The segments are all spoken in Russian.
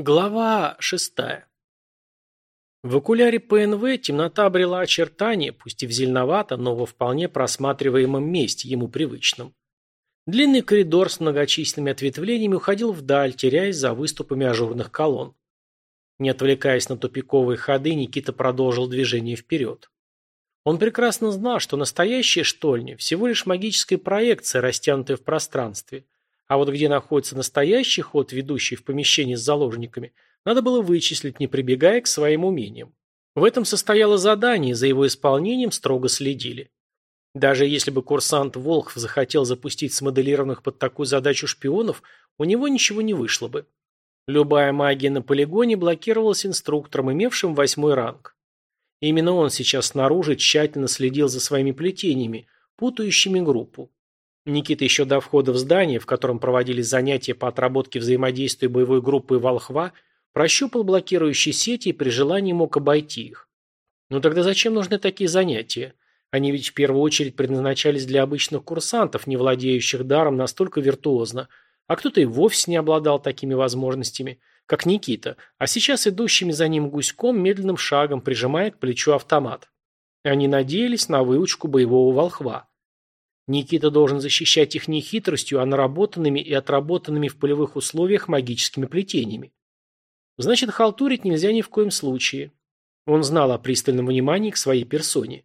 Глава шестая. В окуляре ПНВ темнота обрела очертания, пусть и в зеленовато, но во вполне просматриваемом месте, ему привычном. Длинный коридор с многочисленными ответвлениями уходил вдаль, теряясь за выступами ажурных колонн. Не отвлекаясь на тупиковые ходы, Никита продолжил движение вперед. Он прекрасно знал, что настоящая штольня – всего лишь магическая проекция, растянутая в пространстве – а вот где находится настоящий ход, ведущий в помещение с заложниками, надо было вычислить, не прибегая к своим умениям. В этом состояло задание, за его исполнением строго следили. Даже если бы курсант Волхв захотел запустить смоделированных под такую задачу шпионов, у него ничего не вышло бы. Любая магия на полигоне блокировалась инструктором, имевшим восьмой ранг. Именно он сейчас снаружи тщательно следил за своими плетениями, путающими группу. Никита еще до входа в здание, в котором проводились занятия по отработке взаимодействия боевой группы «Волхва», прощупал блокирующие сети и при желании мог обойти их. Ну тогда зачем нужны такие занятия? Они ведь в первую очередь предназначались для обычных курсантов, не владеющих даром настолько виртуозно, а кто-то и вовсе не обладал такими возможностями, как Никита, а сейчас идущими за ним гуськом медленным шагом прижимая к плечу автомат. Они надеялись на выучку боевого волхва. Никита должен защищать их не хитростью, а наработанными и отработанными в полевых условиях магическими плетениями. Значит, халтурить нельзя ни в коем случае. Он знал о пристальном внимании к своей персоне.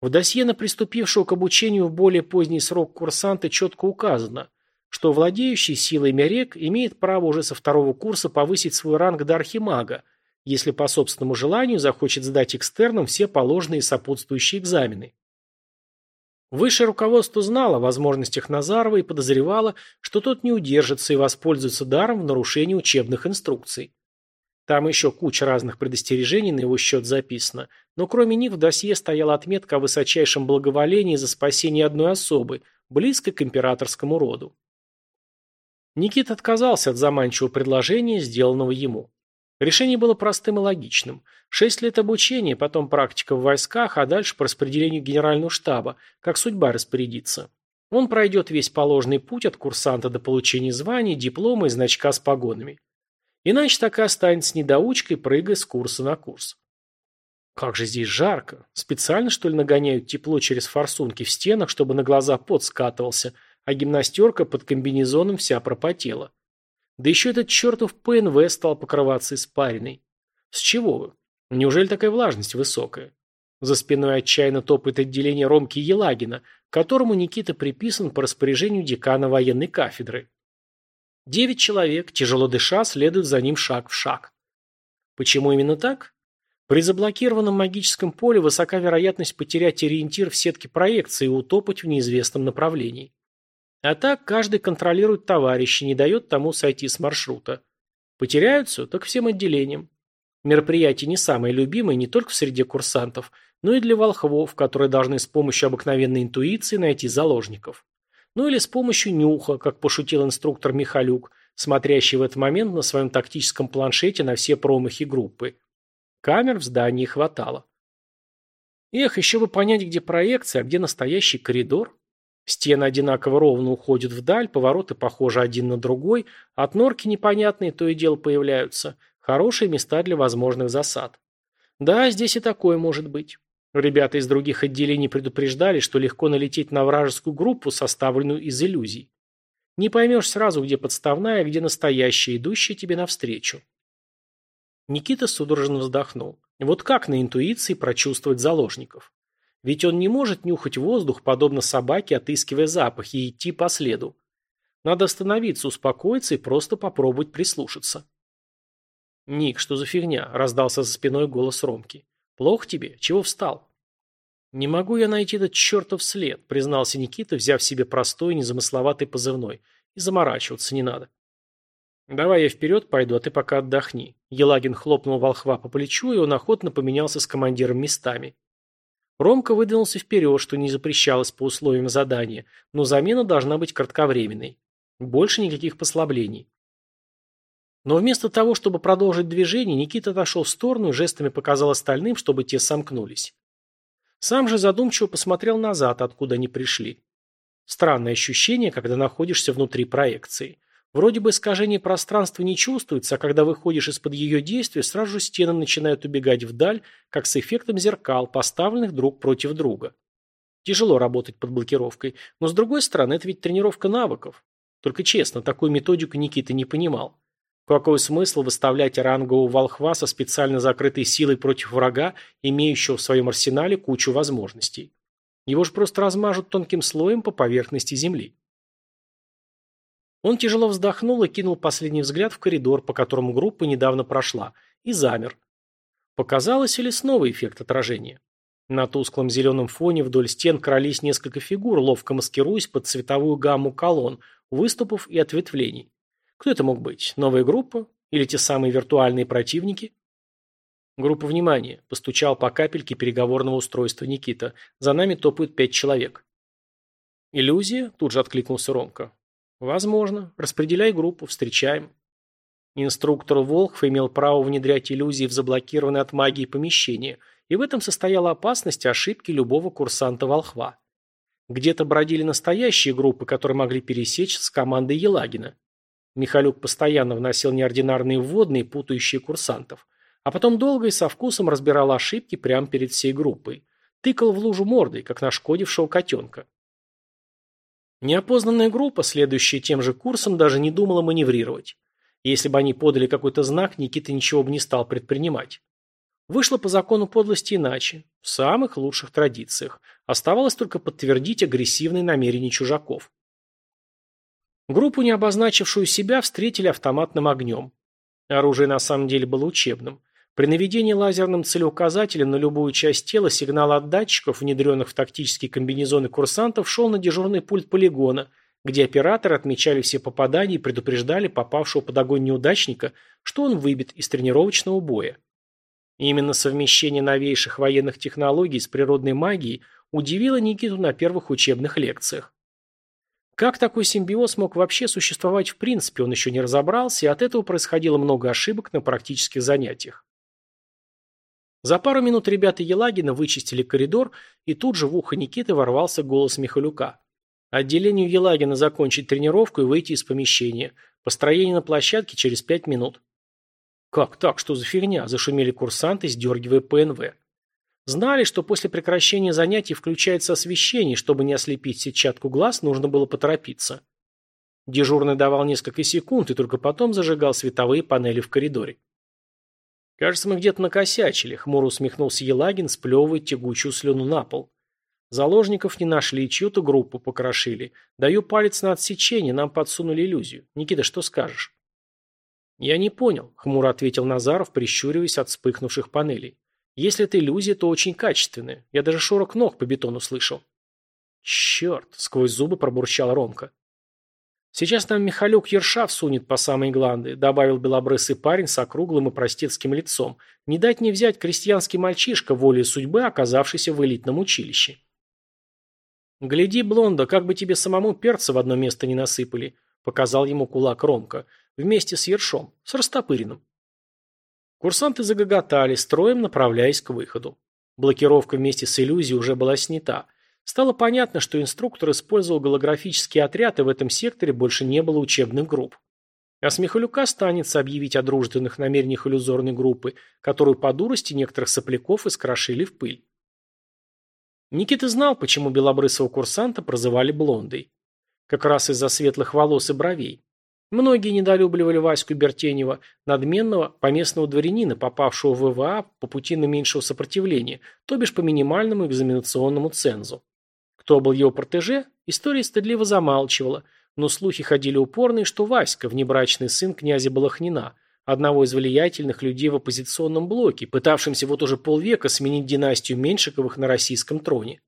В досье на приступившего к обучению в более поздний срок курсанта четко указано, что владеющий силой Мерек имеет право уже со второго курса повысить свой ранг до архимага, если по собственному желанию захочет сдать экстерном все положенные сопутствующие экзамены. Высшее руководство знало о возможностях Назарова и подозревало, что тот не удержится и воспользуется даром в нарушении учебных инструкций. Там еще куча разных предостережений на его счет записано, но кроме них в досье стояла отметка о высочайшем благоволении за спасение одной особы, близкой к императорскому роду. Никит отказался от заманчивого предложения, сделанного ему. Решение было простым и логичным. Шесть лет обучения, потом практика в войсках, а дальше по распределению генерального штаба, как судьба распорядится. Он пройдет весь положенный путь от курсанта до получения звания, диплома и значка с погонами. Иначе так и останется недоучкой, прыгая с курса на курс. Как же здесь жарко. Специально, что ли, нагоняют тепло через форсунки в стенах, чтобы на глаза пот скатывался, а гимнастерка под комбинезоном вся пропотела. Да еще этот чертов ПНВ стал покрываться испариной. С чего вы? Неужели такая влажность высокая? За спиной отчаянно топает отделение Ромки Елагина, которому Никита приписан по распоряжению декана военной кафедры. Девять человек, тяжело дыша, следуют за ним шаг в шаг. Почему именно так? При заблокированном магическом поле высока вероятность потерять ориентир в сетке проекции и утопать в неизвестном направлении. А так каждый контролирует товарища, не дает тому сойти с маршрута. Потеряются, так всем отделением. Мероприятие не самое любимое не только в среде курсантов, но и для волхвов, которые должны с помощью обыкновенной интуиции найти заложников. Ну или с помощью нюха, как пошутил инструктор Михалюк, смотрящий в этот момент на своем тактическом планшете на все промахи группы. Камер в здании хватало. Эх, еще бы понять, где проекция, а где настоящий коридор. Стены одинаково ровно уходят вдаль, повороты похожи один на другой, от норки непонятные то и дело появляются. Хорошие места для возможных засад. Да, здесь и такое может быть. Ребята из других отделений предупреждали, что легко налететь на вражескую группу, составленную из иллюзий. Не поймешь сразу, где подставная, а где настоящая, идущая тебе навстречу. Никита судорожно вздохнул. Вот как на интуиции прочувствовать заложников? Ведь он не может нюхать воздух, подобно собаке, отыскивая запахи, и идти по следу. Надо остановиться, успокоиться и просто попробовать прислушаться. «Ник, что за фигня?» – раздался за спиной голос Ромки. «Плохо тебе? Чего встал?» «Не могу я найти этот чертов след», – признался Никита, взяв себе простой, незамысловатый позывной. «И заморачиваться не надо». «Давай я вперед пойду, а ты пока отдохни». Елагин хлопнул волхва по плечу, и он охотно поменялся с командиром местами. Ромка выдвинулся вперед, что не запрещалось по условиям задания, но замена должна быть кратковременной. Больше никаких послаблений. Но вместо того, чтобы продолжить движение, Никита отошел в сторону и жестами показал остальным, чтобы те сомкнулись. Сам же задумчиво посмотрел назад, откуда они пришли. Странное ощущение, когда находишься внутри проекции. Вроде бы искажение пространства не чувствуется, а когда выходишь из-под ее действия, сразу же стены начинают убегать вдаль, как с эффектом зеркал, поставленных друг против друга. Тяжело работать под блокировкой, но с другой стороны, это ведь тренировка навыков. Только честно, такую методику Никита не понимал. Какой смысл выставлять рангового волхва со специально закрытой силой против врага, имеющего в своем арсенале кучу возможностей? Его же просто размажут тонким слоем по поверхности земли. Он тяжело вздохнул и кинул последний взгляд в коридор, по которому группа недавно прошла, и замер. Показалось или снова эффект отражения? На тусклом зеленом фоне вдоль стен крались несколько фигур, ловко маскируясь под цветовую гамму колонн, выступов и ответвлений. Кто это мог быть? Новая группа? Или те самые виртуальные противники? Группа внимания. Постучал по капельке переговорного устройства Никита. За нами топают пять человек. Иллюзия? Тут же откликнулся Ромка. Возможно. Распределяй группу, встречаем. Инструктор Волхв имел право внедрять иллюзии в заблокированные от магии помещения, и в этом состояла опасность ошибки любого курсанта Волхва. Где-то бродили настоящие группы, которые могли пересечь с командой Елагина. Михалюк постоянно вносил неординарные вводные, путающие курсантов. А потом долго и со вкусом разбирал ошибки прямо перед всей группой. Тыкал в лужу мордой, как нашкодившего котенка. Неопознанная группа, следующая тем же курсом, даже не думала маневрировать. Если бы они подали какой-то знак, Никита ничего бы не стал предпринимать. Вышло по закону подлости иначе, в самых лучших традициях. Оставалось только подтвердить агрессивные намерения чужаков. Группу, не обозначившую себя, встретили автоматным огнем. Оружие на самом деле было учебным. При наведении лазерным целеуказателем на любую часть тела сигнал от датчиков, внедренных в тактические комбинезоны курсантов, шел на дежурный пульт полигона, где операторы отмечали все попадания и предупреждали попавшего под огонь неудачника, что он выбит из тренировочного боя. Именно совмещение новейших военных технологий с природной магией удивило Никиту на первых учебных лекциях. Как такой симбиоз мог вообще существовать в принципе, он еще не разобрался, и от этого происходило много ошибок на практических занятиях. За пару минут ребята Елагина вычистили коридор, и тут же в ухо Никиты ворвался голос Михалюка. Отделению Елагина закончить тренировку и выйти из помещения. Построение на площадке через пять минут. «Как так? Что за фигня?» – зашумели курсанты, сдергивая ПНВ. Знали, что после прекращения занятий включается освещение, чтобы не ослепить сетчатку глаз, нужно было поторопиться. Дежурный давал несколько секунд и только потом зажигал световые панели в коридоре. «Кажется, мы где-то накосячили», — хмуро усмехнулся Елагин, сплевывая тягучую слюну на пол. «Заложников не нашли, чью-то группу покрошили. Даю палец на отсечение, нам подсунули иллюзию. Никита, что скажешь?» «Я не понял», — хмуро ответил Назаров, прищуриваясь от вспыхнувших панелей. «Если это иллюзия, то очень качественная. Я даже шорох ног по бетону слышал». «Черт!» — сквозь зубы пробурчал Ромка. «Сейчас нам Михалюк Ерша всунет по самой гланды», добавил белобрысый парень с округлым и простецким лицом. «Не дать не взять крестьянский мальчишка, волей судьбы, оказавшийся в элитном училище». «Гляди, Блонда, как бы тебе самому перца в одно место не насыпали», показал ему кулак Ромка, вместе с Ершом, с растопыренным. Курсанты загоготали, строем направляясь к выходу. Блокировка вместе с иллюзией уже была снята – Стало понятно, что инструктор использовал голографический отряд, и в этом секторе больше не было учебных групп. А с Михалюка станется объявить о дружественных намерениях иллюзорной группы, которую по дурости некоторых сопляков искрошили в пыль. Никита знал, почему белобрысого курсанта прозывали блондой. Как раз из-за светлых волос и бровей. Многие недолюбливали Ваську Бертенева, надменного поместного дворянина, попавшего в ВВА по пути наименьшего сопротивления, то бишь по минимальному экзаменационному цензу. Кто был его протеже, история стыдливо замалчивала, но слухи ходили упорные, что Васька, внебрачный сын князя Балахнина, одного из влиятельных людей в оппозиционном блоке, пытавшимся вот уже полвека сменить династию Меньшиковых на российском троне.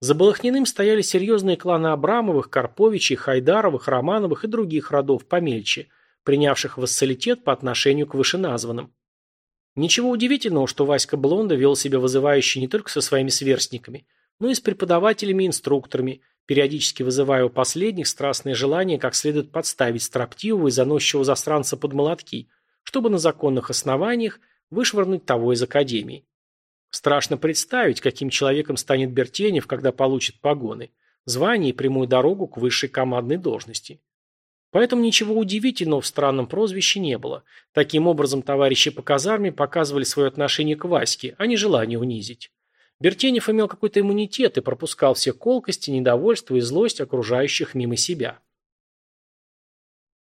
За Балахниным стояли серьезные кланы Абрамовых, Карповичей, Хайдаровых, Романовых и других родов помельче, принявших вассалитет по отношению к вышеназванным. Ничего удивительного, что Васька Блонда вел себя вызывающе не только со своими сверстниками – но ну и с преподавателями и инструкторами, периодически вызывая у последних страстное желание как следует подставить строптивого и заносчивого застранца под молотки, чтобы на законных основаниях вышвырнуть того из академии. Страшно представить, каким человеком станет Бертенев, когда получит погоны, звание и прямую дорогу к высшей командной должности. Поэтому ничего удивительного в странном прозвище не было. Таким образом, товарищи по казарме показывали свое отношение к Ваське, а не желание унизить. Бертенев имел какой-то иммунитет и пропускал все колкости, недовольство и злость окружающих мимо себя.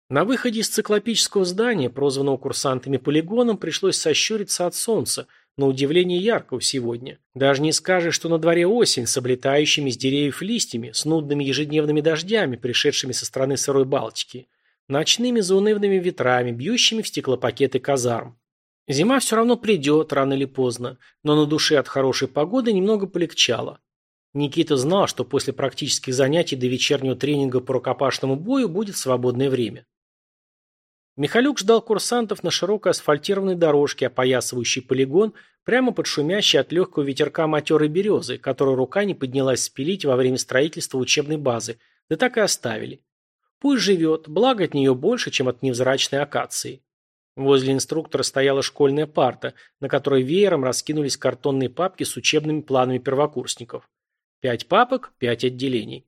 На выходе из циклопического здания, прозванного курсантами полигоном, пришлось сощуриться от солнца, на удивление яркого сегодня. Даже не скажешь, что на дворе осень с облетающими с деревьев листьями, с нудными ежедневными дождями, пришедшими со стороны сырой Балтики, ночными заунывными ветрами, бьющими в стеклопакеты казарм. Зима все равно придет, рано или поздно, но на душе от хорошей погоды немного полегчало. Никита знал, что после практических занятий до вечернего тренинга по рукопашному бою будет свободное время. Михалюк ждал курсантов на широкой асфальтированной дорожке, опоясывающей полигон, прямо под шумящей от легкого ветерка матерой березы, которую рука не поднялась спилить во время строительства учебной базы, да так и оставили. Пусть живет, благо от нее больше, чем от невзрачной акации. Возле инструктора стояла школьная парта, на которой веером раскинулись картонные папки с учебными планами первокурсников. Пять папок, пять отделений.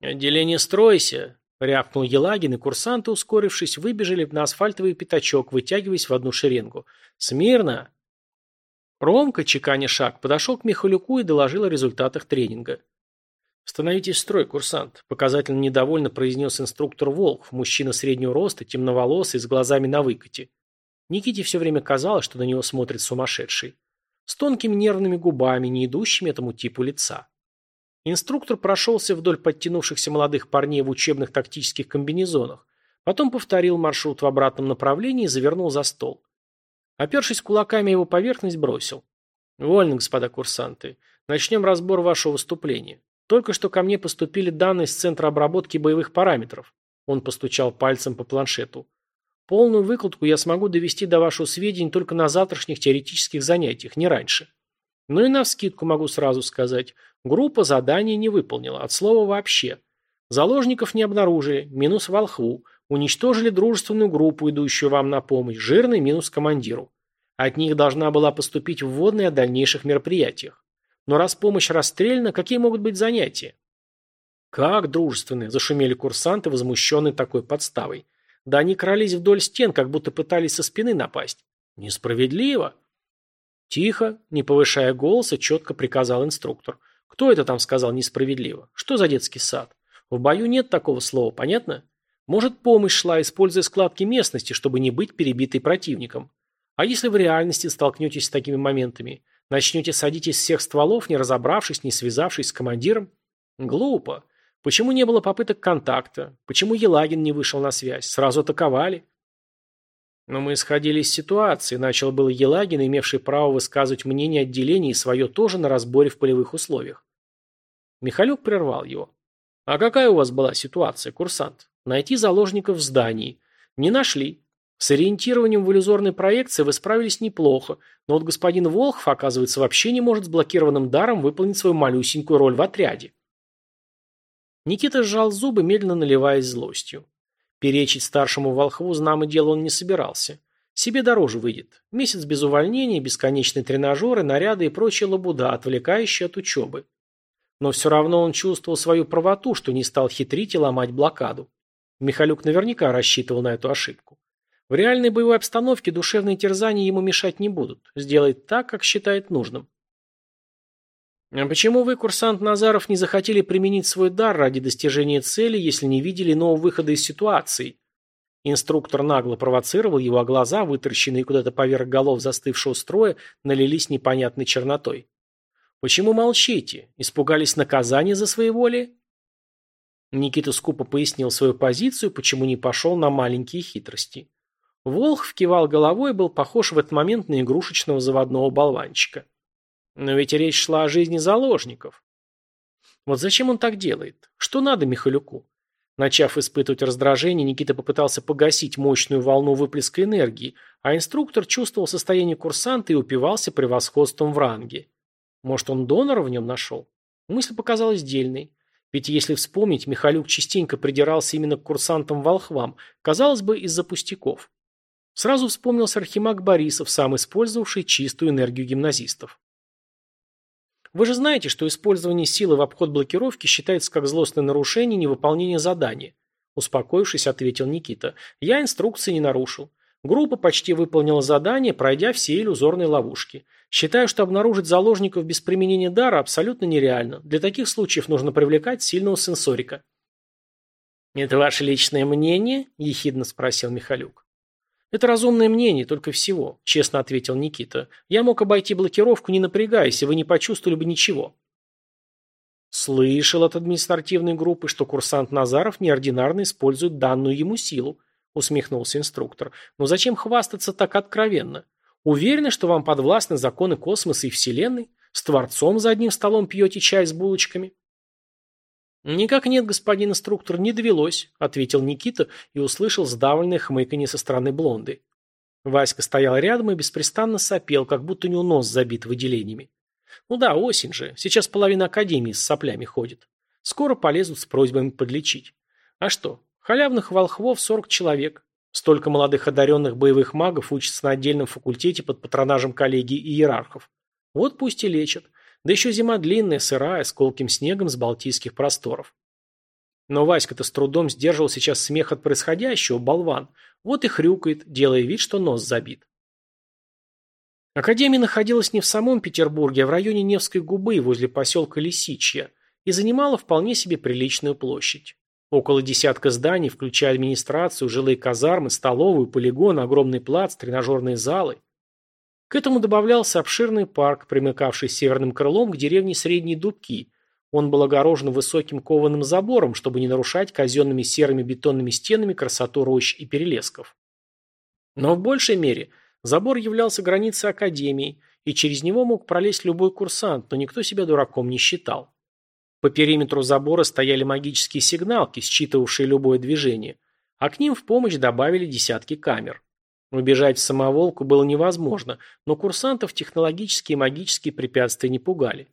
«Отделение «Стройся», — рявкнул Елагин, и курсанты, ускорившись, выбежали на асфальтовый пятачок, вытягиваясь в одну шеренгу. «Смирно!» Ромка, чеканя шаг, подошел к Михалюку и доложил о результатах тренинга. «Становитесь в строй, курсант», – показательно недовольно произнес инструктор Волков, мужчина среднего роста, темноволосый, с глазами на выкате. Никите все время казалось, что на него смотрит сумасшедший. С тонкими нервными губами, не идущими этому типу лица. Инструктор прошелся вдоль подтянувшихся молодых парней в учебных тактических комбинезонах, потом повторил маршрут в обратном направлении и завернул за стол. Опершись кулаками его поверхность, бросил. «Вольно, господа курсанты. Начнем разбор вашего выступления. Только что ко мне поступили данные с Центра обработки боевых параметров. Он постучал пальцем по планшету. Полную выкладку я смогу довести до вашего сведения только на завтрашних теоретических занятиях, не раньше. Ну и навскидку могу сразу сказать. Группа задание не выполнила, от слова вообще. Заложников не обнаружили, минус волхву. Уничтожили дружественную группу, идущую вам на помощь, жирный минус командиру. От них должна была поступить вводная о дальнейших мероприятиях. Но раз помощь расстреляна, какие могут быть занятия? Как дружественные, зашумели курсанты, возмущенные такой подставой. Да они крались вдоль стен, как будто пытались со спины напасть. Несправедливо. Тихо, не повышая голоса, четко приказал инструктор. Кто это там сказал несправедливо? Что за детский сад? В бою нет такого слова, понятно? Может, помощь шла, используя складки местности, чтобы не быть перебитой противником. А если в реальности столкнетесь с такими моментами? Начнете садить из всех стволов, не разобравшись, не связавшись с командиром? Глупо. Почему не было попыток контакта? Почему Елагин не вышел на связь? Сразу атаковали? Но мы исходили из ситуации. Начал был Елагин, имевший право высказывать мнение отделения и свое тоже на разборе в полевых условиях. Михалюк прервал его. А какая у вас была ситуация, курсант? Найти заложников в здании. Не нашли. С ориентированием в иллюзорной проекции вы справились неплохо, но вот господин Волхов, оказывается, вообще не может с блокированным даром выполнить свою малюсенькую роль в отряде. Никита сжал зубы, медленно наливаясь злостью. Перечить старшему Волхву знамо дело он не собирался. Себе дороже выйдет. Месяц без увольнения, бесконечные тренажеры, наряды и прочая лабуда, отвлекающая от учебы. Но все равно он чувствовал свою правоту, что не стал хитрить и ломать блокаду. Михалюк наверняка рассчитывал на эту ошибку. В реальной боевой обстановке душевные терзания ему мешать не будут. Сделает так, как считает нужным. А почему вы, курсант Назаров, не захотели применить свой дар ради достижения цели, если не видели нового выхода из ситуации? Инструктор нагло провоцировал его, а глаза, вытаращенные куда-то поверх голов застывшего строя, налились непонятной чернотой. Почему молчите? Испугались наказания за своеволие? Никита скупо пояснил свою позицию, почему не пошел на маленькие хитрости. Волх вкивал головой и был похож в этот момент на игрушечного заводного болванчика. Но ведь речь шла о жизни заложников. Вот зачем он так делает? Что надо Михалюку? Начав испытывать раздражение, Никита попытался погасить мощную волну выплеска энергии, а инструктор чувствовал состояние курсанта и упивался превосходством в ранге. Может, он донора в нем нашел? Мысль показалась дельной. Ведь если вспомнить, Михалюк частенько придирался именно к курсантам-волхвам, казалось бы, из-за пустяков. Сразу вспомнился Архимаг Борисов, сам использовавший чистую энергию гимназистов. Вы же знаете, что использование силы в обход блокировки считается как злостное нарушение невыполнения задания. успокоившись, ответил Никита. Я инструкции не нарушил. Группа почти выполнила задание, пройдя все иллюзорные ловушки. Считаю, что обнаружить заложников без применения дара абсолютно нереально. Для таких случаев нужно привлекать сильного сенсорика. «Это ваше личное мнение?» – ехидно спросил Михалюк. «Это разумное мнение, только всего», – честно ответил Никита. «Я мог обойти блокировку, не напрягаясь, и вы не почувствовали бы ничего». Слышал от административной группы, что курсант Назаров неординарно использует данную ему силу, усмехнулся инструктор. Но зачем хвастаться так откровенно? Уверены, что вам подвластны законы космоса и Вселенной? С Творцом за одним столом пьете чай с булочками? «Никак нет, господин инструктор, не довелось», — ответил Никита и услышал сдавленное хмыканье со стороны блонды. Васька стоял рядом и беспрестанно сопел, как будто у него нос забит выделениями. Ну да, осень же. Сейчас половина академии с соплями ходит. Скоро полезут с просьбами подлечить. А что? Халявных волхвов 40 человек. Столько молодых одаренных боевых магов учатся на отдельном факультете под патронажем коллегий и иерархов. Вот пусть и лечат. Да еще зима длинная, сырая, с колким снегом с балтийских просторов. Но Васька-то с трудом сдерживал сейчас смех от происходящего, болван. Вот и хрюкает, делая вид, что нос забит. Академия находилась не в самом Петербурге, а в районе Невской губы, возле поселка Лисичья, и занимала вполне себе приличную площадь. Около десятка зданий, включая администрацию, жилые казармы, столовую, полигон, огромный плац, тренажерные залы. К этому добавлялся обширный парк, примыкавший северным крылом к деревне Средние Дубки. Он был огорожен высоким кованым забором, чтобы не нарушать казенными серыми бетонными стенами красоту рощ и перелесков. Но в большей мере – Забор являлся границей академии, и через него мог пролезть любой курсант, но никто себя дураком не считал. По периметру забора стояли магические сигналки, считывавшие любое движение, а к ним в помощь добавили десятки камер. Убежать в самоволку было невозможно, но курсантов технологические и магические препятствия не пугали.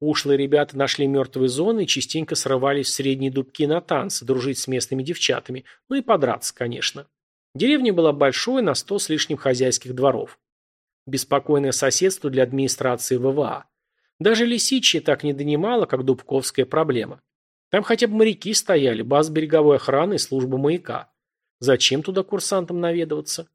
Ушлые ребята нашли мертвые зоны и частенько срывались в средние дубки на танцы, дружить с местными девчатами, ну и подраться, конечно. Деревня была большой, на сто с лишним хозяйских дворов. Беспокойное соседство для администрации ВВА. Даже лисичье так не донимало, как дубковская проблема. Там хотя бы моряки стояли, баз береговой охраны и служба маяка. Зачем туда курсантам наведываться?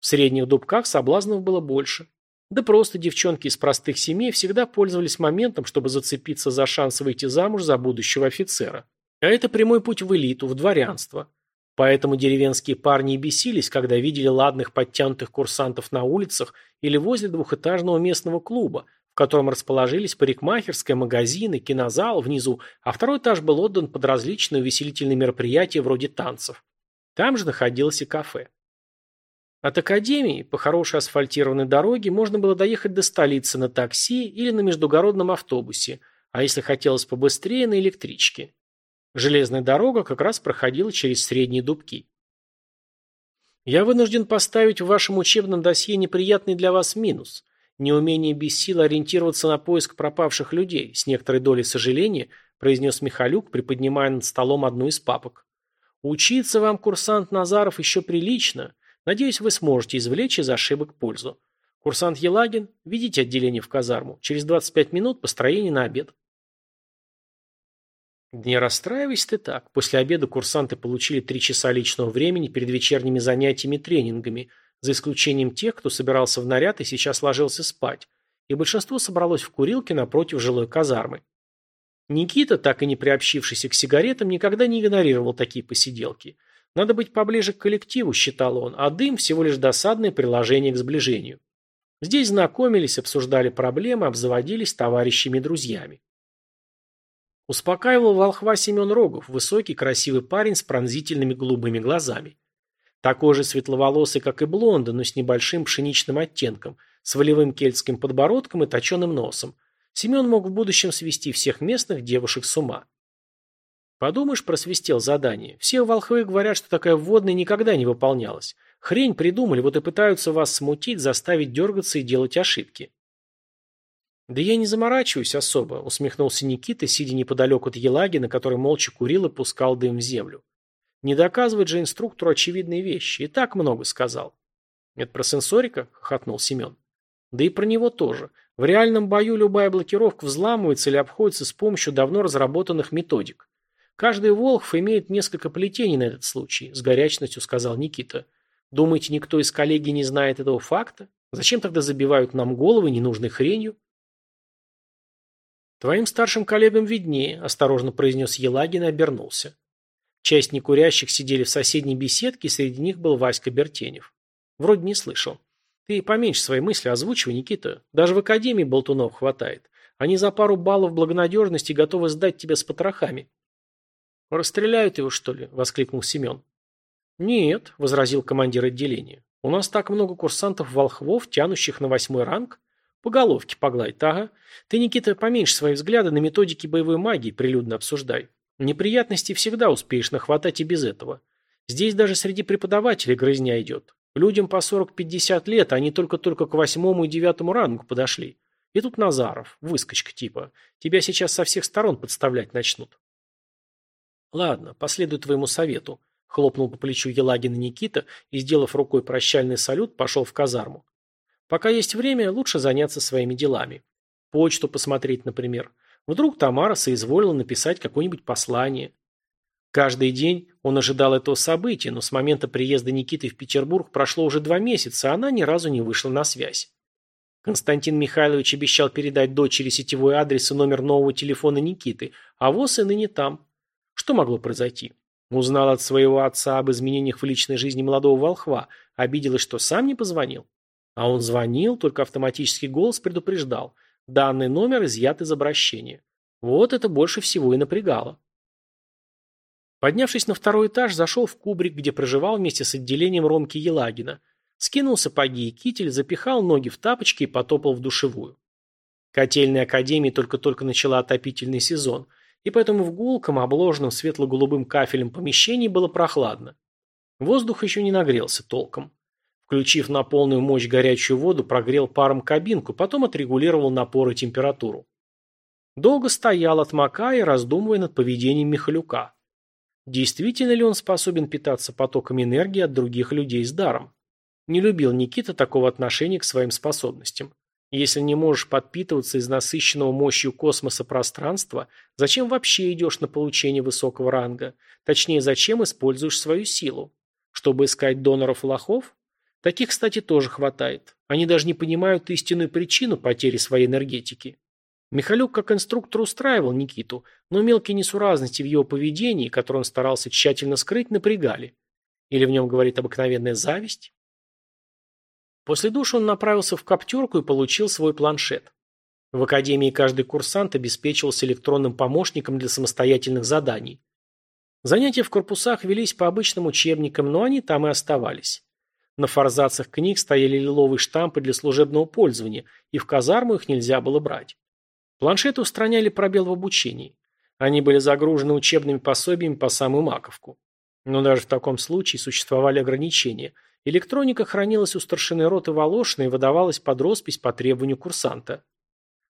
В средних дубках соблазнов было больше. Да просто девчонки из простых семей всегда пользовались моментом, чтобы зацепиться за шанс выйти замуж за будущего офицера. А это прямой путь в элиту, в дворянство. Поэтому деревенские парни и бесились, когда видели ладных подтянутых курсантов на улицах или возле двухэтажного местного клуба, в котором расположились парикмахерская, магазины, кинозал внизу, а второй этаж был отдан под различные увеселительные мероприятия вроде танцев. Там же находилось и кафе. От академии по хорошей асфальтированной дороге можно было доехать до столицы на такси или на междугородном автобусе, а если хотелось побыстрее, на электричке. Железная дорога как раз проходила через средние дубки. Я вынужден поставить в вашем учебном досье неприятный для вас минус. Неумение без сил ориентироваться на поиск пропавших людей, с некоторой долей сожаления, произнес Михалюк, приподнимая над столом одну из папок. Учиться вам, курсант Назаров, еще прилично. Надеюсь, вы сможете извлечь из ошибок пользу. Курсант Елагин, ведите отделение в казарму. Через 25 минут построение на обед. Не расстраивайся ты так. После обеда курсанты получили три часа личного времени перед вечерними занятиями тренингами, за исключением тех, кто собирался в наряд и сейчас ложился спать, и большинство собралось в курилке напротив жилой казармы. Никита, так и не приобщившийся к сигаретам, никогда не игнорировал такие посиделки. Надо быть поближе к коллективу, считал он, а дым всего лишь досадное приложение к сближению. Здесь знакомились, обсуждали проблемы, обзаводились товарищами и друзьями. Успокаивал волхва Семен Рогов, высокий, красивый парень с пронзительными голубыми глазами. Такой же светловолосый, как и блонда, но с небольшим пшеничным оттенком, с волевым кельтским подбородком и точеным носом. Семен мог в будущем свести всех местных девушек с ума. Подумаешь, просвистел задание. Все волхвы говорят, что такая вводная никогда не выполнялась. Хрень придумали, вот и пытаются вас смутить, заставить дергаться и делать ошибки. «Да я не заморачиваюсь особо», — усмехнулся Никита, сидя неподалеку от Елагина, который молча курил и пускал дым в землю. «Не доказывать же инструктору очевидные вещи. И так много сказал». «Это про сенсорика?» — хохотнул Семен. «Да и про него тоже. В реальном бою любая блокировка взламывается или обходится с помощью давно разработанных методик. Каждый Волхв имеет несколько плетений на этот случай, с горячностью сказал Никита. Думаете, никто из коллеги не знает этого факта? Зачем тогда забивают нам головы ненужной хренью? Твоим старшим коллегам виднее, осторожно произнес Елагин и обернулся. Часть некурящих сидели в соседней беседке, среди них был Васька Бертенев. Вроде не слышал. Ты поменьше свои мысли озвучивай, Никита. Даже в академии болтунов хватает. Они за пару баллов благонадежности готовы сдать тебя с потрохами. «Расстреляют его, что ли?» – воскликнул Семен. «Нет», – возразил командир отделения. «У нас так много курсантов-волхвов, тянущих на восьмой ранг. По головке погладь, ага. Ты, Никита, поменьше свои взгляды на методики боевой магии прилюдно обсуждай. Неприятностей всегда успеешь нахватать и без этого. Здесь даже среди преподавателей грызня идет. Людям по 40-50 лет, они только-только к восьмому и девятому рангу подошли. И тут Назаров, выскочка типа. Тебя сейчас со всех сторон подставлять начнут. Ладно, последую твоему совету. Хлопнул по плечу Елагина Никита и, сделав рукой прощальный салют, пошел в казарму. Пока есть время, лучше заняться своими делами. Почту посмотреть, например. Вдруг Тамара соизволила написать какое-нибудь послание. Каждый день он ожидал этого события, но с момента приезда Никиты в Петербург прошло уже два месяца, а она ни разу не вышла на связь. Константин Михайлович обещал передать дочери сетевой адрес и номер нового телефона Никиты, а ВОЗ и ныне там. Что могло произойти? Узнал от своего отца об изменениях в личной жизни молодого волхва, обиделась, что сам не позвонил. А он звонил, только автоматический голос предупреждал. Данный номер изъят из обращения. Вот это больше всего и напрягало. Поднявшись на второй этаж, зашел в кубрик, где проживал вместе с отделением Ромки Елагина. Скинул сапоги и китель, запихал ноги в тапочки и потопал в душевую. Котельная академия только-только начала отопительный сезон, и поэтому в гулком, обложенном светло-голубым кафелем помещении было прохладно. Воздух еще не нагрелся толком. Включив на полную мощь горячую воду, прогрел паром кабинку, потом отрегулировал напор и температуру. Долго стоял, отмокая и раздумывая над поведением Михалюка. Действительно ли он способен питаться потоками энергии от других людей с даром? Не любил Никита такого отношения к своим способностям. Если не можешь подпитываться из насыщенного мощью космоса пространства, зачем вообще идешь на получение высокого ранга? Точнее, зачем используешь свою силу? Чтобы искать доноров-лохов? Таких, кстати, тоже хватает. Они даже не понимают истинную причину потери своей энергетики. Михалюк как инструктор устраивал Никиту, но мелкие несуразности в его поведении, которые он старался тщательно скрыть, напрягали. Или в нем говорит обыкновенная зависть? После душа он направился в коптерку и получил свой планшет. В академии каждый курсант обеспечивался электронным помощником для самостоятельных заданий. Занятия в корпусах велись по обычным учебникам, но они там и оставались. На форзацах книг стояли лиловые штампы для служебного пользования, и в казарму их нельзя было брать. Планшеты устраняли пробел в обучении. Они были загружены учебными пособиями по самую маковку. Но даже в таком случае существовали ограничения – Электроника хранилась у старшины роты Волошина и выдавалась под роспись по требованию курсанта.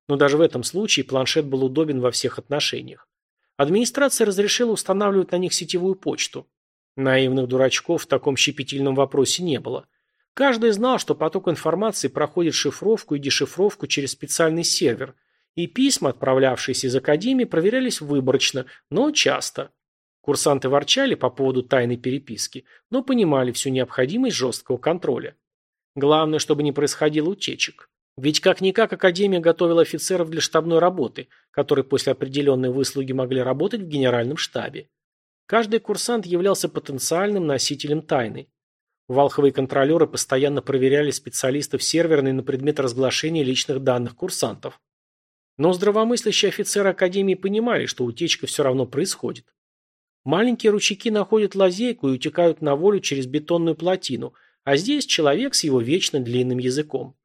Но даже в этом случае планшет был удобен во всех отношениях. Администрация разрешила устанавливать на них сетевую почту. Наивных дурачков в таком щепетильном вопросе не было. Каждый знал, что поток информации проходит шифровку и дешифровку через специальный сервер, и письма, отправлявшиеся из Академии, проверялись выборочно, но часто. Курсанты ворчали по поводу тайной переписки, но понимали всю необходимость жесткого контроля. Главное, чтобы не происходило утечек. Ведь как-никак Академия готовила офицеров для штабной работы, которые после определенной выслуги могли работать в генеральном штабе. Каждый курсант являлся потенциальным носителем тайны. Волховые контролеры постоянно проверяли специалистов серверной на предмет разглашения личных данных курсантов. Но здравомыслящие офицеры Академии понимали, что утечка все равно происходит. Маленькие ручейки находят лазейку и утекают на волю через бетонную плотину, а здесь человек с его вечно длинным языком.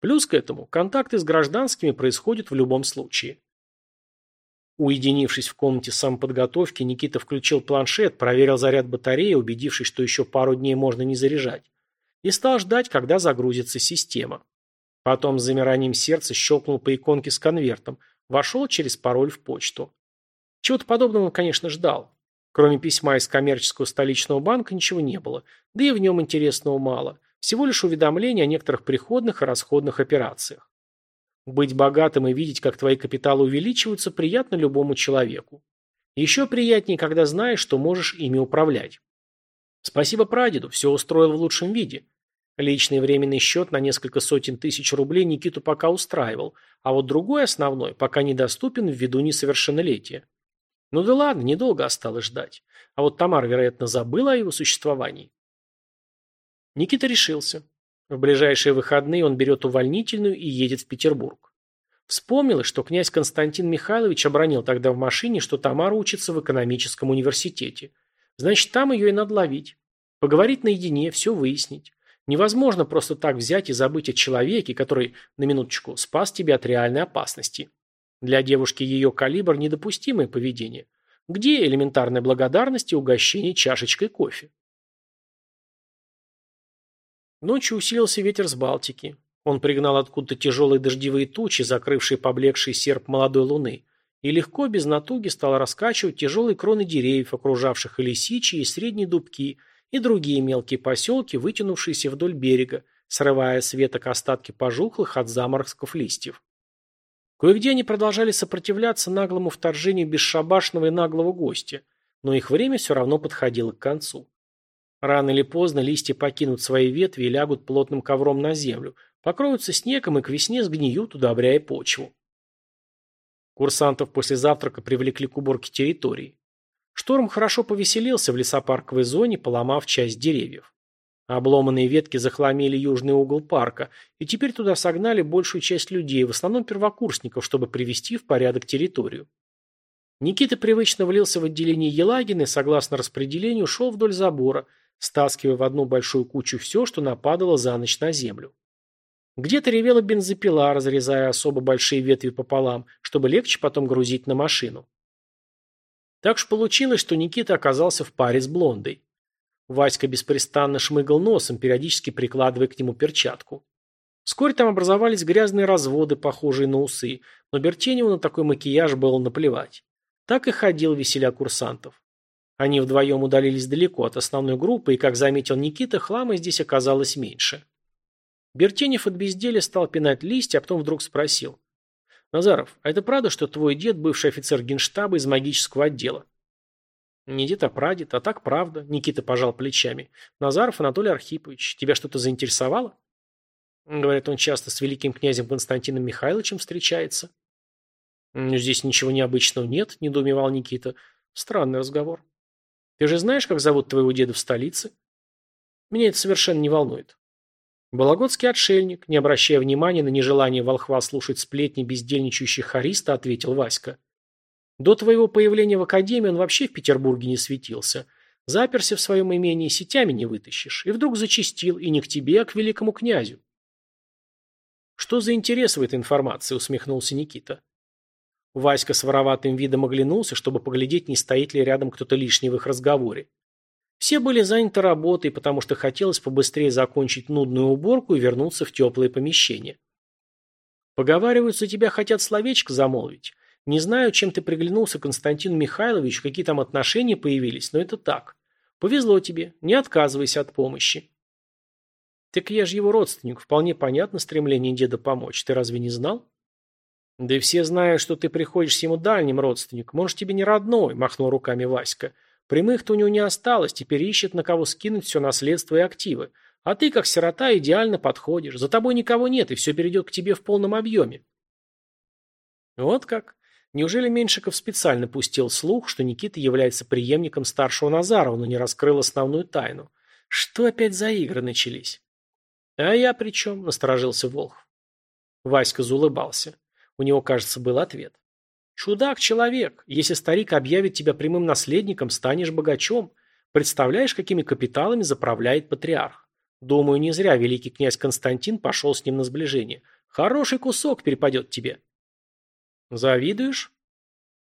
Плюс к этому, контакты с гражданскими происходят в любом случае. Уединившись в комнате самоподготовки, Никита включил планшет, проверил заряд батареи, убедившись, что еще пару дней можно не заряжать, и стал ждать, когда загрузится система. Потом с замиранием сердца щелкнул по иконке с конвертом, вошел через пароль в почту. Чего-то подобного он, конечно, ждал. Кроме письма из коммерческого столичного банка ничего не было, да и в нем интересного мало. Всего лишь уведомления о некоторых приходных и расходных операциях. Быть богатым и видеть, как твои капиталы увеличиваются, приятно любому человеку. Еще приятнее, когда знаешь, что можешь ими управлять. Спасибо прадеду, все устроил в лучшем виде. Личный временный счет на несколько сотен тысяч рублей Никиту пока устраивал, а вот другой основной пока недоступен ввиду несовершеннолетия. Ну да ладно, недолго осталось ждать. А вот Тамара, вероятно, забыла о его существовании. Никита решился. В ближайшие выходные он берет увольнительную и едет в Петербург. Вспомнилось, что князь Константин Михайлович обронил тогда в машине, что Тамара учится в экономическом университете. Значит, там ее и надо ловить. Поговорить наедине, все выяснить. Невозможно просто так взять и забыть о человеке, который, на минуточку, спас тебя от реальной опасности. Для девушки ее калибр – недопустимое поведение. Где элементарная благодарность и угощение чашечкой кофе? Ночью усилился ветер с Балтики. Он пригнал откуда-то тяжелые дождевые тучи, закрывшие поблекший серп молодой луны, и легко, без натуги, стал раскачивать тяжелые кроны деревьев, окружавших и лисичьи, и средние дубки, и другие мелкие поселки, вытянувшиеся вдоль берега, срывая с веток остатки пожухлых от заморозков листьев. Кое-где они продолжали сопротивляться наглому вторжению бесшабашного и наглого гостя, но их время все равно подходило к концу. Рано или поздно листья покинут свои ветви и лягут плотным ковром на землю, покроются снегом и к весне сгниют, удобряя почву. Курсантов после завтрака привлекли к уборке территории. Шторм хорошо повеселился в лесопарковой зоне, поломав часть деревьев. Обломанные ветки захламили южный угол парка, и теперь туда согнали большую часть людей, в основном первокурсников, чтобы привести в порядок территорию. Никита привычно влился в отделение Елагина и, согласно распределению, шел вдоль забора, стаскивая в одну большую кучу все, что нападало за ночь на землю. Где-то ревела бензопила, разрезая особо большие ветви пополам, чтобы легче потом грузить на машину. Так уж получилось, что Никита оказался в паре с блондой. Васька беспрестанно шмыгал носом, периодически прикладывая к нему перчатку. Вскоре там образовались грязные разводы, похожие на усы, но Бертеневу на такой макияж было наплевать. Так и ходил веселя курсантов. Они вдвоем удалились далеко от основной группы, и, как заметил Никита, хлама здесь оказалось меньше. Бертенев от безделия стал пинать листья, а потом вдруг спросил. «Назаров, а это правда, что твой дед бывший офицер генштаба из магического отдела?» «Не дед, а прадед, а так правда», — Никита пожал плечами. «Назаров Анатолий Архипович, тебя что-то заинтересовало?» Говорят, он часто с великим князем Константином Михайловичем встречается. «Ну, здесь ничего необычного нет», — недоумевал Никита. «Странный разговор. Ты же знаешь, как зовут твоего деда в столице?» «Меня это совершенно не волнует». Вологодский отшельник, не обращая внимания на нежелание волхва слушать сплетни бездельничающих хариста, ответил Васька. До твоего появления в академии он вообще в Петербурге не светился. Заперся в своем имении, сетями не вытащишь. И вдруг зачистил, и не к тебе, а к великому князю. Что за интерес в этой информации, усмехнулся Никита. Васька с вороватым видом оглянулся, чтобы поглядеть, не стоит ли рядом кто-то лишний в их разговоре. Все были заняты работой, потому что хотелось побыстрее закончить нудную уборку и вернуться в теплое помещение. Поговариваются, тебя хотят словечко замолвить. Не знаю, чем ты приглянулся Константину Михайловичу, какие там отношения появились, но это так. Повезло тебе, не отказывайся от помощи. Так я же его родственник, вполне понятно стремление деда помочь. Ты разве не знал? Да и все знают, что ты приходишься ему дальним родственником. Же тебе не родной, махнул руками Васька. Прямых-то у него не осталось, теперь ищет, на кого скинуть все наследство и активы. А ты, как сирота, идеально подходишь. За тобой никого нет, и все перейдет к тебе в полном объеме. Вот как. Неужели Меньшиков специально пустил слух, что Никита является преемником старшего Назарова, но не раскрыл основную тайну? Что опять за игры начались? А я при чем? Насторожился Волхв. Васька заулыбался. У него, кажется, был ответ. Чудак-человек. Если старик объявит тебя прямым наследником, станешь богачом. Представляешь, какими капиталами заправляет патриарх? Думаю, не зря великий князь Константин пошел с ним на сближение. Хороший кусок перепадет тебе. Завидуешь?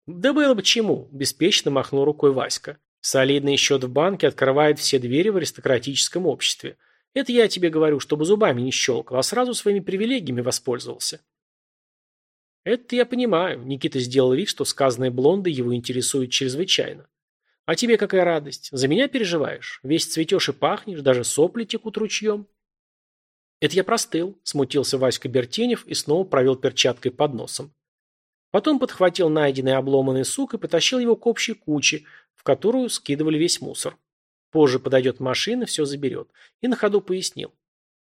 Да было бы чему, беспечно махнул рукой Васька. Солидный счет в банке открывает все двери в аристократическом обществе. Это я тебе говорю, чтобы зубами не щелкал, а сразу своими привилегиями воспользовался. Это я понимаю. Никита сделал вид, что сказанное блондой его интересует чрезвычайно. А тебе какая радость? За меня переживаешь? Весь цветешь и пахнешь, даже сопли текут ручьем. Это я простыл, смутился Васька Бертенев и снова провел перчаткой под носом. Потом подхватил найденный обломанный сук и потащил его к общей куче, в которую скидывали весь мусор. Позже подойдет машина, все заберет. И на ходу пояснил.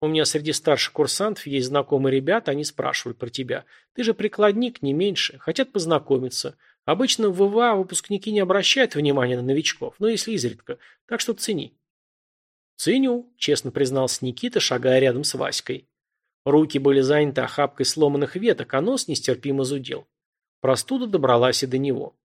У меня среди старших курсантов есть знакомые ребята, они спрашивают про тебя. Ты же прикладник, не меньше. Хотят познакомиться. Обычно в ВВА выпускники не обращают внимания на новичков, но если изредка. Так что цени. Ценю, честно признался Никита, шагая рядом с Васькой. Руки были заняты охапкой сломанных веток, а нос нестерпимо зудел. Простуда добралась и до него.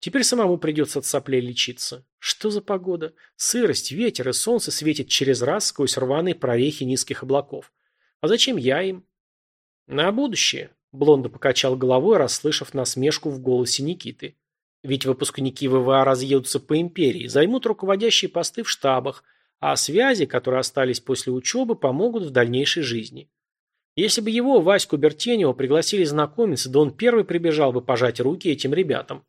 Теперь самому придется от соплей лечиться. Что за погода? Сырость, ветер и солнце светит через раз сквозь рваные прорехи низких облаков. А зачем я им? На будущее. Блондо покачал головой, расслышав насмешку в голосе Никиты. Ведь выпускники ВВА разъедутся по империи, займут руководящие посты в штабах, а связи, которые остались после учебы, помогут в дальнейшей жизни. Если бы его, Ваську Бертенева, пригласили знакомиться, да он первый прибежал бы пожать руки этим ребятам.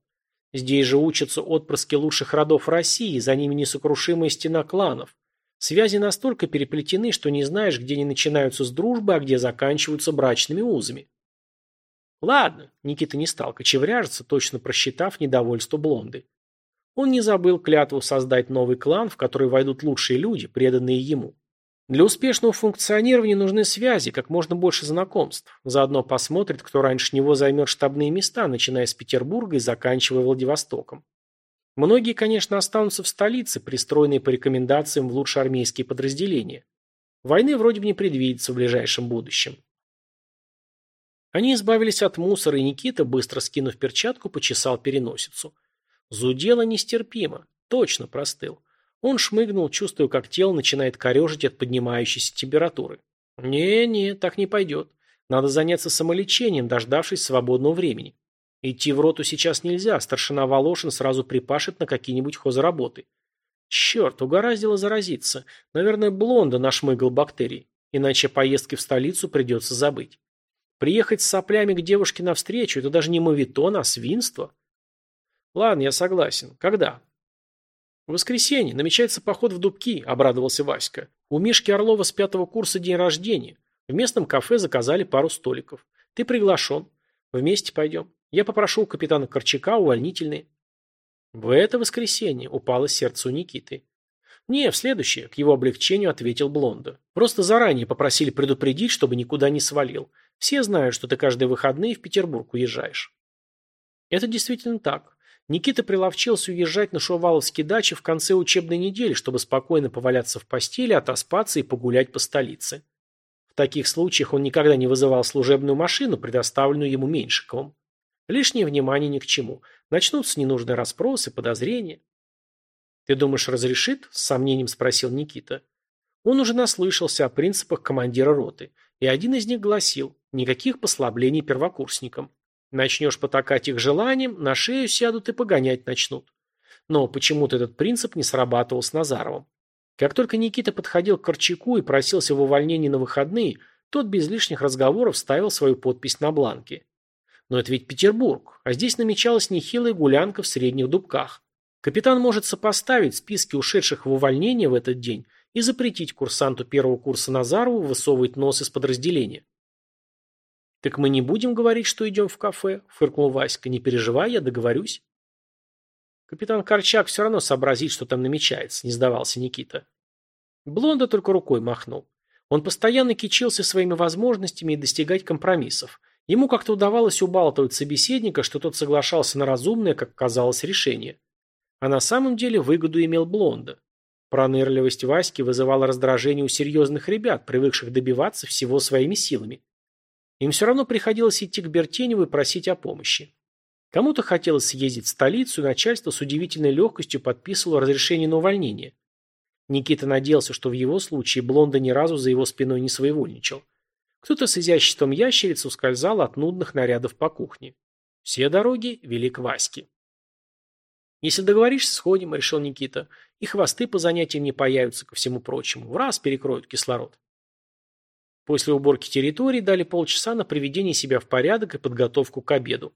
Здесь же учатся отпрыски лучших родов России, за ними несокрушимая стена кланов. Связи настолько переплетены, что не знаешь, где они начинаются с дружбы, а где заканчиваются брачными узами. Ладно, Никита не стал кочевряжиться, точно просчитав недовольство блонды. Он не забыл клятву создать новый клан, в который войдут лучшие люди, преданные ему. Для успешного функционирования нужны связи, как можно больше знакомств. Заодно посмотрит, кто раньше него займет штабные места, начиная с Петербурга и заканчивая Владивостоком. Многие, конечно, останутся в столице, пристроенные по рекомендациям в лучшие армейские подразделения. Войны вроде бы не предвидится в ближайшем будущем. Они избавились от мусора, и Никита, быстро скинув перчатку, почесал переносицу. Зудело нестерпимо. Точно простыл. Он шмыгнул, чувствуя, как тело начинает корежить от поднимающейся температуры. «Не-не, так не пойдет. Надо заняться самолечением, дождавшись свободного времени. Идти в роту сейчас нельзя, старшина Волошин сразу припашет на какие-нибудь хозработы. Черт, угораздило заразиться. Наверное, блонда нашмыгал бактерий. Иначе поездки в столицу придется забыть. Приехать с соплями к девушке навстречу – это даже не мавитон, а свинство. Ладно, я согласен. Когда? «В воскресенье намечается поход в Дубки», – обрадовался Васька. «У Мишки Орлова с пятого курса день рождения. В местном кафе заказали пару столиков. Ты приглашен. Вместе пойдем. Я попрошу у капитана Корчака увольнительные». В это воскресенье упало сердце у Никиты. «Не, в следующее», – к его облегчению ответил Блонда. «Просто заранее попросили предупредить, чтобы никуда не свалил. Все знают, что ты каждые выходные в Петербург уезжаешь». Это действительно так. Никита приловчился уезжать на Шуваловские дачи в конце учебной недели, чтобы спокойно поваляться в постели, отоспаться и погулять по столице. В таких случаях он никогда не вызывал служебную машину, предоставленную ему Меньшиковым. Лишнее внимание ни к чему. Начнутся ненужные расспросы, подозрения. «Ты думаешь, разрешит?» – с сомнением спросил Никита. Он уже наслышался о принципах командира роты, и один из них гласил «никаких послаблений первокурсникам». Начнешь потакать их желанием, на шею сядут и погонять начнут. Но почему-то этот принцип не срабатывал с Назаровым. Как только Никита подходил к Корчаку и просился в увольнении на выходные, тот без лишних разговоров ставил свою подпись на бланке. Но это ведь Петербург, а здесь намечалась нехилая гулянка в средних дубках. Капитан может сопоставить списки ушедших в увольнение в этот день и запретить курсанту первого курса Назарову высовывать нос из подразделения. «Так мы не будем говорить, что идем в кафе?» – фыркнул Васька. «Не переживай, я договорюсь». Капитан Корчак все равно сообразит, что там намечается, не сдавался Никита. Блонда только рукой махнул. Он постоянно кичился своими возможностями и достигать компромиссов. Ему как-то удавалось убалтывать собеседника, что тот соглашался на разумное, как казалось, решение. А на самом деле выгоду имел Блонда. Пронырливость Васьки вызывала раздражение у серьезных ребят, привыкших добиваться всего своими силами. Им все равно приходилось идти к Бертеневу и просить о помощи. Кому-то хотелось съездить в столицу, и начальство с удивительной легкостью подписывало разрешение на увольнение. Никита надеялся, что в его случае Блонда ни разу за его спиной не своевольничал. Кто-то с изяществом ящерицы ускользал от нудных нарядов по кухне. Все дороги вели к Ваське. «Если договоришься, сходим», — решил Никита. «И хвосты по занятиям не появятся, ко всему прочему. В раз перекроют кислород». После уборки территории дали полчаса на приведение себя в порядок и подготовку к обеду.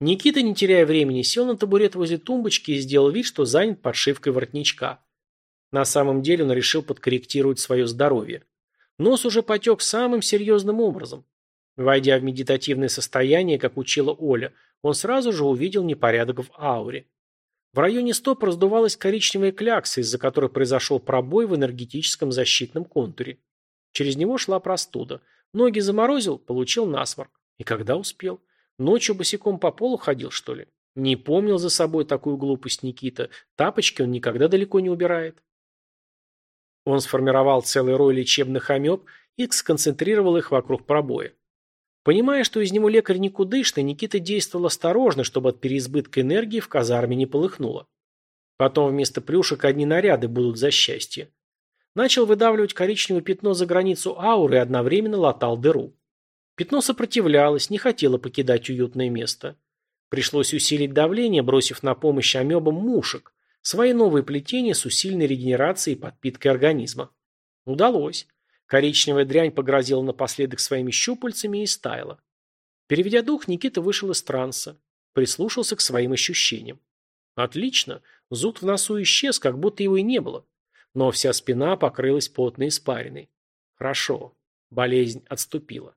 Никита, не теряя времени, сел на табурет возле тумбочки и сделал вид, что занят подшивкой воротничка. На самом деле он решил подкорректировать свое здоровье. Нос уже потек самым серьезным образом. Войдя в медитативное состояние, как учила Оля, он сразу же увидел непорядок в ауре. В районе стоп раздувалась коричневая клякса, из-за которой произошел пробой в энергетическом защитном контуре. Через него шла простуда. Ноги заморозил, получил насморк. И когда успел? Ночью босиком по полу ходил, что ли? Не помнил за собой такую глупость Никита. Тапочки он никогда далеко не убирает. Он сформировал целый рой лечебных амеб и сконцентрировал их вокруг пробоя. Понимая, что из него лекарь никудышный, Никита действовал осторожно, чтобы от переизбытка энергии в казарме не полыхнуло. Потом вместо плюшек одни наряды будут за счастье. Начал выдавливать коричневое пятно за границу ауры и одновременно латал дыру. Пятно сопротивлялось, не хотело покидать уютное место. Пришлось усилить давление, бросив на помощь амебам мушек, свои новые плетения с усиленной регенерацией и подпиткой организма. Удалось. Коричневая дрянь погрозила напоследок своими щупальцами и стаяла. Переведя дух, Никита вышел из транса. Прислушался к своим ощущениям. Отлично. Зуд в носу исчез, как будто его и не было. Но вся спина покрылась потной испариной. Хорошо. Болезнь отступила.